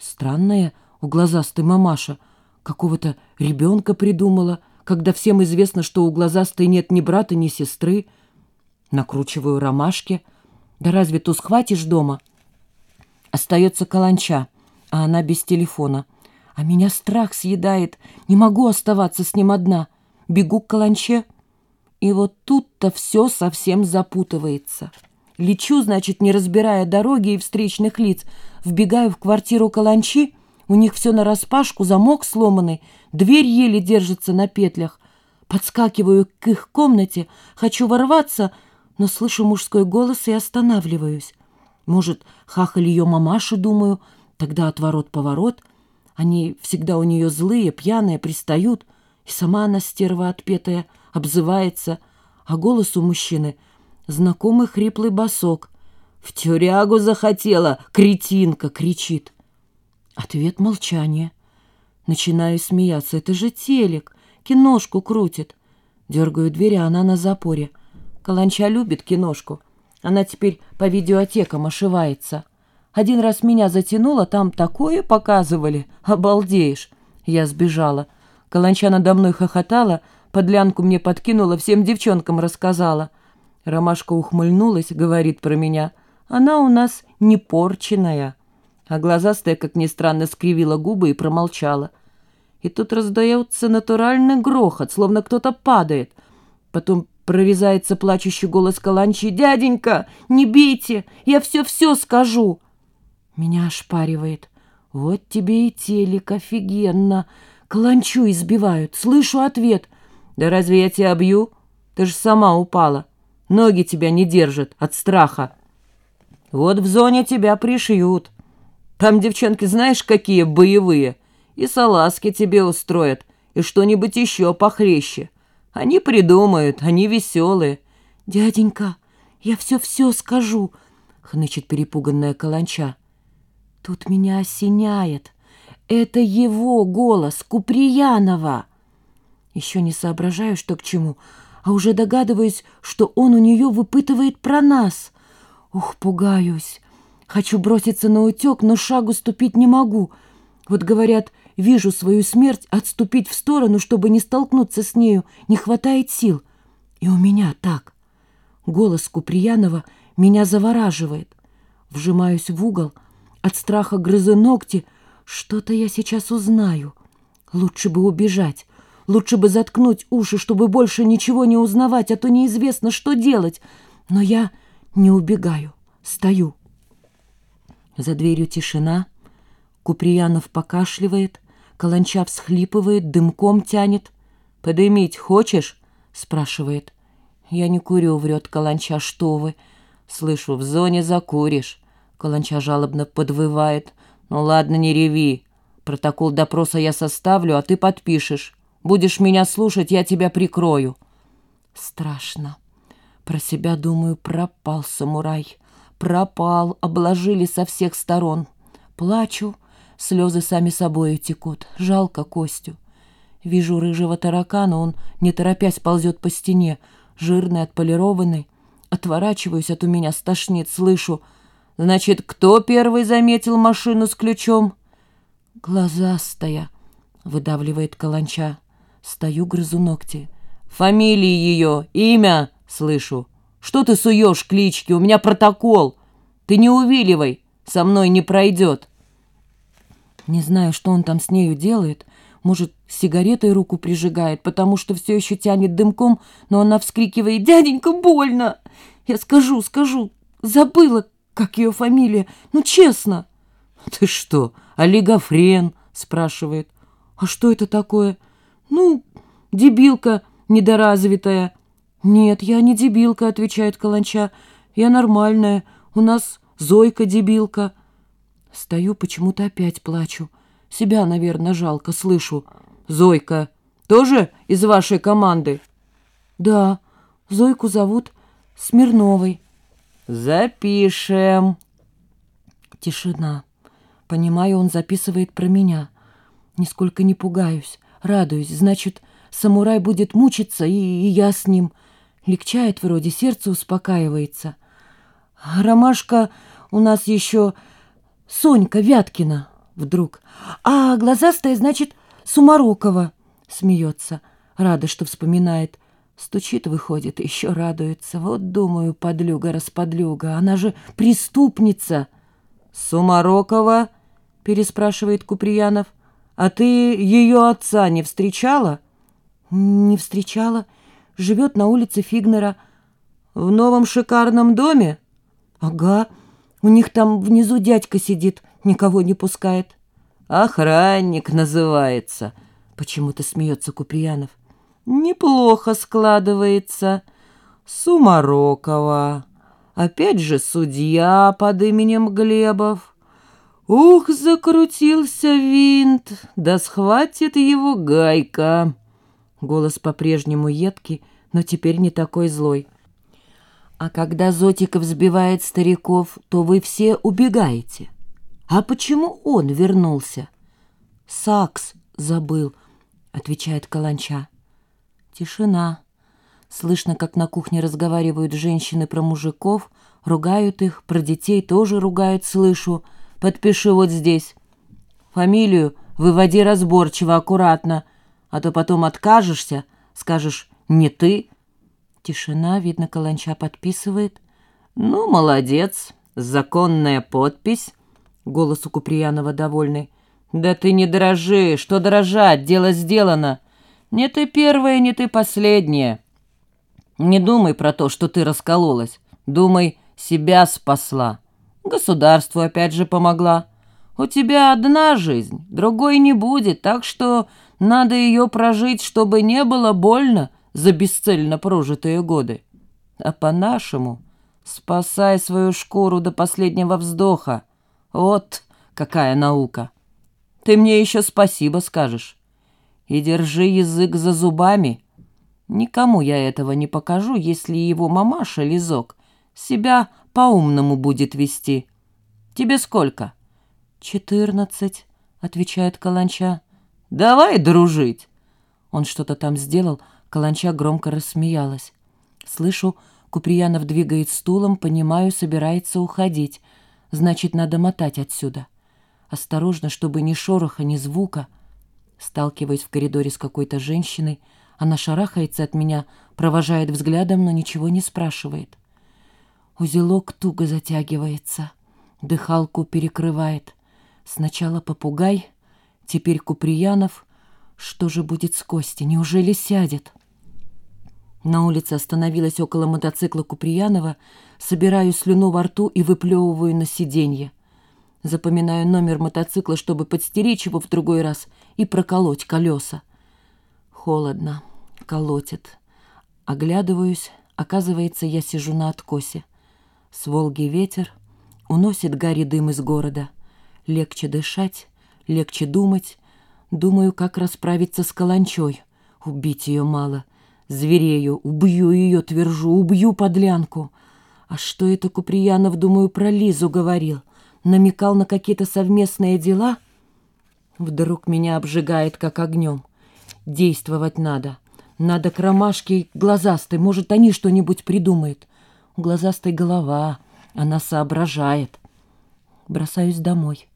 Странная у глазастой мамаша. Какого-то ребенка придумала, когда всем известно, что у глазастой нет ни брата, ни сестры. Накручиваю ромашки. Да разве ту схватишь дома? Остается каланча, а она без телефона. А меня страх съедает. Не могу оставаться с ним одна. Бегу к каланче. И вот тут-то все совсем запутывается. Лечу, значит, не разбирая дороги и встречных лиц. Вбегаю в квартиру каланчи. У них все нараспашку, замок сломанный. Дверь еле держится на петлях. Подскакиваю к их комнате. Хочу ворваться, но слышу мужской голос и останавливаюсь. Может, хахаль ее мамаши, думаю. Тогда отворот-поворот. Они всегда у нее злые, пьяные, пристают. И сама она стерва отпетая, обзывается. А голос у мужчины — знакомый хриплый босок. «В тюрягу захотела, кретинка!» — кричит. Ответ — молчание. Начинаю смеяться. Это же телек, киношку крутит. Дергаю дверь, а она на запоре. Каланча любит киношку. Она теперь по видеотекам ошивается. Один раз меня затянуло, там такое показывали. Обалдеешь. Я сбежала. Каланча надо мной хохотала, подлянку мне подкинула, всем девчонкам рассказала. Ромашка ухмыльнулась, говорит про меня. Она у нас не порченная. А глазастая, как ни странно, скривила губы и промолчала. И тут раздается натуральный грохот, словно кто-то падает. Потом прорезается плачущий голос Каланчи. «Дяденька, не бейте, я все-все скажу!» Меня ошпаривает. «Вот тебе и телек, офигенно!» Каланчу избивают. Слышу ответ. «Да разве я тебя бью? Ты же сама упала!» Ноги тебя не держат от страха. Вот в зоне тебя пришьют. Там девчонки знаешь, какие боевые. И салазки тебе устроят, и что-нибудь еще похлеще. Они придумают, они веселые. «Дяденька, я все-все скажу», — хнычет перепуганная каланча. Тут меня осеняет. Это его голос, Куприянова. Еще не соображаю, что к чему, — а уже догадываюсь, что он у нее выпытывает про нас. Ух, пугаюсь. Хочу броситься на утек, но шагу ступить не могу. Вот говорят, вижу свою смерть, отступить в сторону, чтобы не столкнуться с нею, не хватает сил. И у меня так. Голос Куприянова меня завораживает. Вжимаюсь в угол, от страха грызу ногти. Что-то я сейчас узнаю. Лучше бы убежать. Лучше бы заткнуть уши, чтобы больше ничего не узнавать, а то неизвестно, что делать. Но я не убегаю, стою. За дверью тишина. Куприянов покашливает, Каланча всхлипывает, дымком тянет. «Подымить хочешь?» — спрашивает. «Я не курю», — врет Каланча, — «что вы?» Слышу, в зоне закуришь. Каланча жалобно подвывает. «Ну ладно, не реви. Протокол допроса я составлю, а ты подпишешь. Будешь меня слушать, я тебя прикрою». Страшно. Про себя, думаю, пропал самурай. Пропал, обложили со всех сторон. Плачу, слезы сами собою текут. Жалко Костю. Вижу рыжего таракана, он, не торопясь, ползет по стене, жирный, отполированный. Отворачиваюсь, от у меня стошнит, слышу. «Значит, кто первый заметил машину с ключом?» «Глазастая», — выдавливает каланча. Стою, грызу ногти. «Фамилии ее, имя!» — слышу. «Что ты суешь клички? У меня протокол! Ты не увиливай, со мной не пройдет!» Не знаю, что он там с нею делает. Может, сигаретой руку прижигает, потому что все еще тянет дымком, но она вскрикивает «Дяденька, больно!» Я скажу, скажу, забыла, как ее фамилия. Ну, честно. «Ты что, олигофрен?» — спрашивает. «А что это такое?» «Ну, дебилка недоразвитая». «Нет, я не дебилка», — отвечает Каланча. «Я нормальная. У нас Зойка дебилка». Стою, почему-то опять плачу. Себя, наверное, жалко, слышу. «Зойка, тоже из вашей команды?» «Да, Зойку зовут Смирновой». «Запишем». Тишина. Понимаю, он записывает про меня. Нисколько не пугаюсь. Радуюсь, значит, самурай будет мучиться, и, и я с ним. Легчает вроде, сердце успокаивается. Ромашка у нас еще Сонька Вяткина. Вдруг. «А, глазастая, значит, Сумарокова!» Смеется, рада, что вспоминает. Стучит, выходит, еще радуется. Вот, думаю, подлюга-расподлюга, она же преступница. «Сумарокова?» — переспрашивает Куприянов. «А ты ее отца не встречала?» «Не встречала. Живет на улице Фигнера». «В новом шикарном доме?» «Ага. У них там внизу дядька сидит, никого не пускает». «Охранник называется», — почему-то смеется Куприянов. Неплохо складывается. Сумарокова. Опять же судья под именем Глебов. Ух, закрутился винт, да схватит его гайка. Голос по-прежнему едкий, но теперь не такой злой. А когда Зотиков взбивает стариков, то вы все убегаете. А почему он вернулся? Сакс забыл, отвечает Каланча. Тишина. Слышно, как на кухне разговаривают женщины про мужиков, ругают их, про детей тоже ругают, слышу. Подпиши вот здесь. Фамилию выводи разборчиво, аккуратно, а то потом откажешься, скажешь «не ты». Тишина, видно, Каланча подписывает. «Ну, молодец, законная подпись», — голос у Куприянова довольный. «Да ты не дрожи, что дрожать, дело сделано». Не ты первая, не ты последняя. Не думай про то, что ты раскололась. Думай, себя спасла. Государству опять же помогла. У тебя одна жизнь, другой не будет, так что надо ее прожить, чтобы не было больно за бесцельно прожитые годы. А по-нашему спасай свою шкуру до последнего вздоха. Вот какая наука. Ты мне еще спасибо скажешь и держи язык за зубами. Никому я этого не покажу, если его мамаша, Лизок, себя по-умному будет вести. Тебе сколько?» «Четырнадцать», — отвечает Каланча. «Давай дружить!» Он что-то там сделал, Каланча громко рассмеялась. Слышу, Куприянов двигает стулом, понимаю, собирается уходить. Значит, надо мотать отсюда. Осторожно, чтобы ни шороха, ни звука — Сталкиваясь в коридоре с какой-то женщиной, она шарахается от меня, провожает взглядом, но ничего не спрашивает. Узелок туго затягивается, дыхалку перекрывает. Сначала попугай, теперь Куприянов. Что же будет с Костей? Неужели сядет? На улице остановилась около мотоцикла Куприянова, собираю слюну во рту и выплевываю на сиденье. Запоминаю номер мотоцикла, чтобы подстеречь его в другой раз и проколоть колеса. Холодно, колотит. Оглядываюсь, оказывается, я сижу на откосе. С Волги ветер, уносит гарри дым из города. Легче дышать, легче думать. Думаю, как расправиться с каланчой. Убить ее мало. Зверею, убью ее, твержу, убью подлянку. А что это Куприянов, думаю, про Лизу говорил? намекал на какие-то совместные дела, вдруг меня обжигает как огнем. Действовать надо. Надо к ромашке глазастой, может, они что-нибудь придумают. У глазастой голова, она соображает. Бросаюсь домой.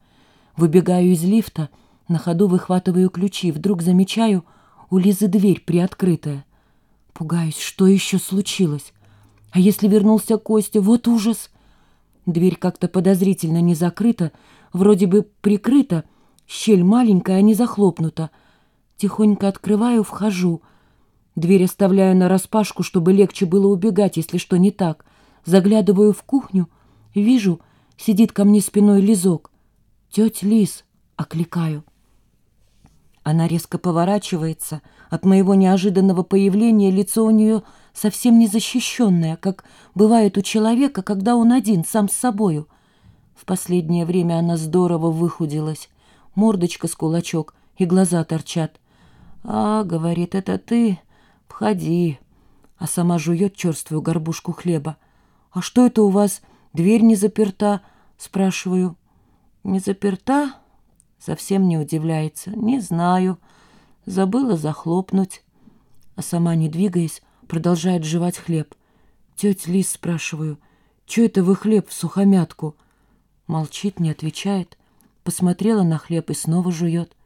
Выбегаю из лифта, на ходу выхватываю ключи, вдруг замечаю, у Лизы дверь приоткрытая. Пугаюсь, что еще случилось? А если вернулся Костя? Вот ужас! Дверь как-то подозрительно не закрыта, вроде бы прикрыта, щель маленькая, а не захлопнута. Тихонько открываю, вхожу. Дверь оставляю нараспашку, чтобы легче было убегать, если что не так. Заглядываю в кухню, вижу, сидит ко мне спиной Лизок. «Тетя Лиз!» — окликаю. Она резко поворачивается. От моего неожиданного появления лицо у нее совсем не защищенное, как бывает у человека, когда он один, сам с собою. В последнее время она здорово выхудилась. Мордочка с кулачок и глаза торчат. «А, — говорит, — это ты? Входи!» А сама жует черствую горбушку хлеба. «А что это у вас? Дверь не заперта?» — спрашиваю. «Не заперта?» Совсем не удивляется. «Не знаю. Забыла захлопнуть». А сама, не двигаясь, продолжает жевать хлеб. «Тетя Лис, спрашиваю, что это вы хлеб в сухомятку?» Молчит, не отвечает. посмотрела на хлеб и снова жует.